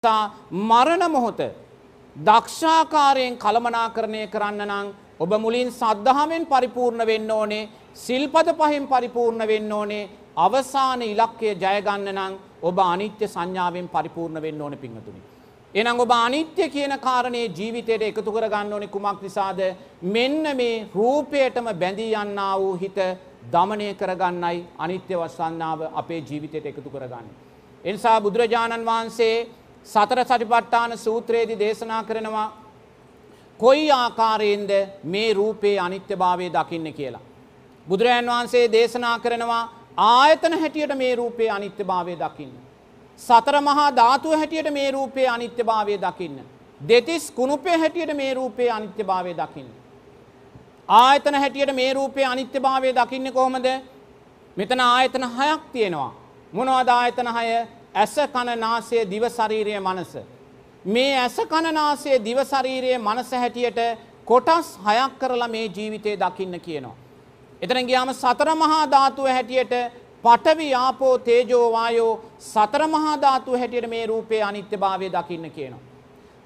නිසා මරණ මොහොත දක්ෂාකාරයෙන් කළමනාකරණය කරන්න නම් ඔබ මුලින් සද්ධාවෙන් පරිපූර්ණ වෙන්න ඕනේ සිල්පද පහෙන් පරිපූර්ණ වෙන්න ඕනේ අවසාන ඉලක්කය ජයගන්න නම් ඔබ අනිත්‍ය සංඥාවෙන් පරිපූර්ණ වෙන්න ඕන පිංහතුනි. එනම් ඔබ අනිත්‍ය කියන කාරණයේ ජීවිතයට එකතු කර ගන්න ඕනෙ කුමක් නිසාද මෙන්න මේ රූපයටම බැඳී යන්නා වූ හිත දමනය කරගන්නයි අනිත්‍ය වස්සන්නාව අපේ ජීවිතයට එකතු කරගන්න. එනිසා බුදුරජාණන් වහන්සේ සතර සටිපට්ඨාන සූත්‍රයේදී දේශනා කරනවා කොයි ආකාරයෙන්ද මේ රූපයේ අනිත්‍යභාවය දකින්න කියලා. බුදුරජාන් වහන්සේ දේශනා කරනවා ආයතන හැටියට මේ රූපයේ අනිත්‍යභාවය දකින්න. සතර මහා ධාතුව හැටියට මේ රූපයේ අනිත්‍යභාවය දකින්න. දෙතිස් කුණුපය හැටියට මේ රූපයේ අනිත්‍යභාවය දකින්න. ආයතන හැටියට මේ රූපයේ අනිත්‍යභාවය දකින්න කොහොමද? මෙතන ආයතන හයක් තියෙනවා. මොනවද ආයතන හය? ඇස කන නාසය දිව ශරීරය මනස. මේ ඇස කන නාසය දිව ශරීරය මනස හැටියට කොටස් හයක් කරලා මේ ජීවිතේ දකින්න කියනවා. එතන ගියාම සතර මහා ධාතුව හැටියට පඨවි ආපෝ තේජෝ වායෝ සතර මහා ධාතුව හැටියට මේ රූපේ අනිත්‍යභාවය දකින්න කියනවා.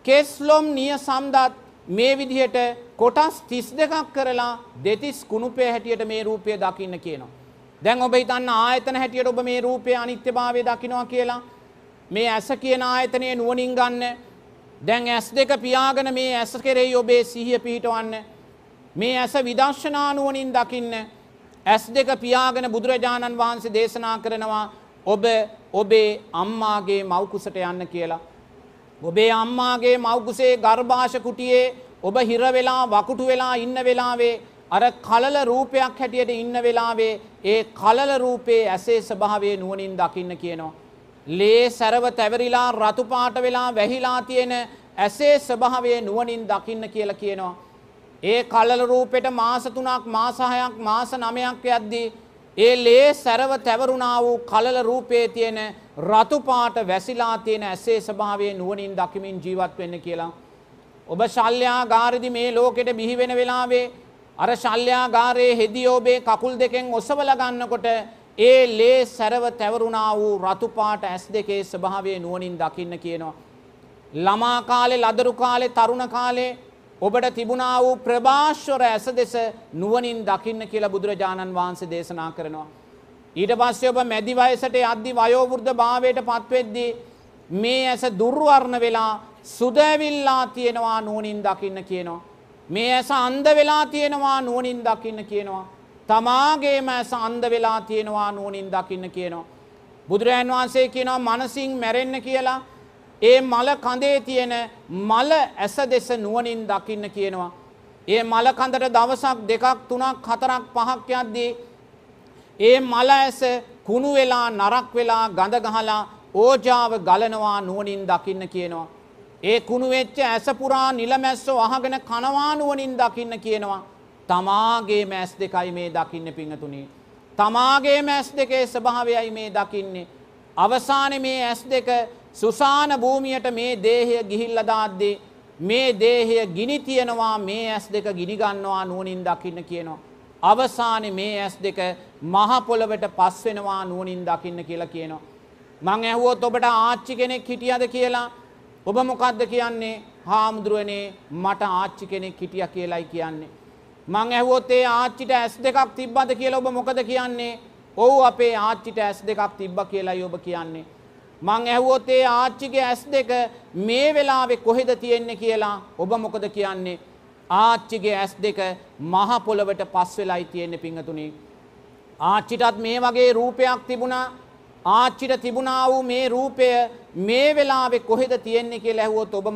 කෙස්ලොම් නිය සම්දත් මේ විදිහට කොටස් 32ක් කරලා දෙතිස් කුණුපේ හැටියට මේ රූපය දකින්න කියනවා. දැන් ඔබ හිතන්න ආයතන හැටියට ඔබ මේ රූපයේ අනිත්‍යභාවය දකිනවා කියලා. මේ ඇස කියන ආයතනය නුවණින් ගන්න. දැන් ඇස් දෙක පියාගෙන මේ ඇස කෙරෙහි ඔබේ සිහිය පිහිටවන්න. මේ ඇස විදර්ශනා නුවණින් දකින්න. ඇස් දෙක පියාගෙන බුදුරජාණන් වහන්සේ දේශනා කරනවා ඔබ ඔබේ අම්මාගේ මව්කුසට යන්න කියලා. ඔබේ අම්මාගේ මව්කුසේ ගර්භාෂ කුටියේ ඔබ හිර වෙලා වකුටු වෙලා ඉන්න වෙලාවේ අර කලල රූපයක් හැටියට ඉන්න වෙලාවේ ඒ කලල රූපයේ ඇසේ ස්වභාවය නුවණින් දකින්න කියනවා. ලේ සැරව තැවරිලා රතු පාට වෙලා වැහිලා තියෙන ඇසේ ස්වභාවය නුවණින් දකින්න කියලා කියනවා. ඒ කලල රූපෙට මාස 3ක් මාස 6ක් මාස 9ක් යද්දී ඒ ලේ සැරව තැවරුණා වූ කලල රූපයේ තියෙන රතු පාට වැසිලා තියෙන ඇසේ ස්වභාවය නුවණින් දකිමින් ජීවත් වෙන්න කියලා. ඔබ ශල්‍යාගාරෙදි මේ ලෝකෙට බිහි වෙන වෙලාවේ අර ශල්‍යාගාරයේ හෙදිය ඔබේ කකුල් දෙකෙන් ඔසවලා ගන්නකොට ඒ ලේ සැරව තැවරුණා වූ රතු පාට ඇස් දෙකේ ස්වභාවය නුවණින් දකින්න කියනවා. ළමා කාලේ ලදරු කාලේ තරුණ කාලේ ඔබට තිබුණා වූ ප්‍රභාශ්වර ඇස දෙස නුවණින් දකින්න කියලා බුදුරජාණන් වහන්සේ දේශනා කරනවා. ඊට පස්සේ ඔබ මැදි වයසට යද්දි වයෝවෘද්ධ භාවයට පත්වෙද්දී මේ ඇස දුර්වර්ණ වෙලා සුදැවිල්ලා තියෙනවා නුවණින් දකින්න කියනවා. මේ ඇස අන්ධ වෙලා තියෙනවා නුවණින් දකින්න කියනවා. තමාගේම ඇස අන්ධ වෙලා තියෙනවා නුවණින් දකින්න කියනවා. බුදුරජාන් වහන්සේ කියනවා මනසින් මැරෙන්න කියලා ඒ මල කඳේ තියෙන මල ඇස දෙස නුවණින් දකින්න කියනවා. ඒ මල කඳට දවසක් දෙකක් තුනක් හතරක් පහක් යද්දී ඒ මල ඇස කුණු වෙලා නරක් වෙලා ගඳ ගහලා ඕජාව ගලනවා නුවණින් දකින්න කියනවා. ඒ කුණු වෙච්ච ඇස පුරා නිලමැස්සෝ අහගෙන කනවා නුවණින් දකින්න කියනවා. තමාගේ මැස් දෙකයි මේ දකින්න පිංහතුනි. තමාගේ මැස් දෙකේ ස්වභාවයයි මේ දකින්නේ. අවසාන මේ ඇස් දෙක සුසාන භූමියට මේ දේහය ගිහිල්ල දාද්දේ මේ දේහය ගිනි තියනවා මේ ඇස් දෙක ගිනිගන්නවා නුවනින් දකින්න කියනවා. අවසාන මේ ඇස් දෙක මහපොළවට පස් වෙනවා නුවනින් දකින්න කියලා කියනවා. මං ඇහුවොත් ඔබට ආච්චි කෙනෙක් හිටියද කියලා ඔබ මොකක්ද කියන්නේ හාමුදුරුවනේ මට ආච්චි කෙනෙක් හිටිය කියලායි කියන්නේ. මං ඇහුවොත් ඒ ආච්චිට ඇස් දෙකක් තිබ්බද කියලා ඔබ මොකද කියන්නේ ඔවු අපේ ආච්චිට ඇස් දෙකක් තිබ්බ කියලායි ඔබ කියන්නේ. මං ඇහුවොත් ඒ ආච්චිගේ ඇස් දෙක මේ වෙලාවෙ කොහෙද තියෙන්නේ කියලා ඔබ මොකද කියන්නේ ආච්චිගේ ඇස් දෙක මහපොළවට පස් වෙලායි තියෙන්නේ පිංහතුනි. ආච්චිටත් මේ වගේ රූපයක් තිබුණා ආච්චිට තිබුණා වූ මේ රූපය මේ වෙලාවෙ කොහෙද තියෙන්නේ කියලා ඇහුවොත් ඔබ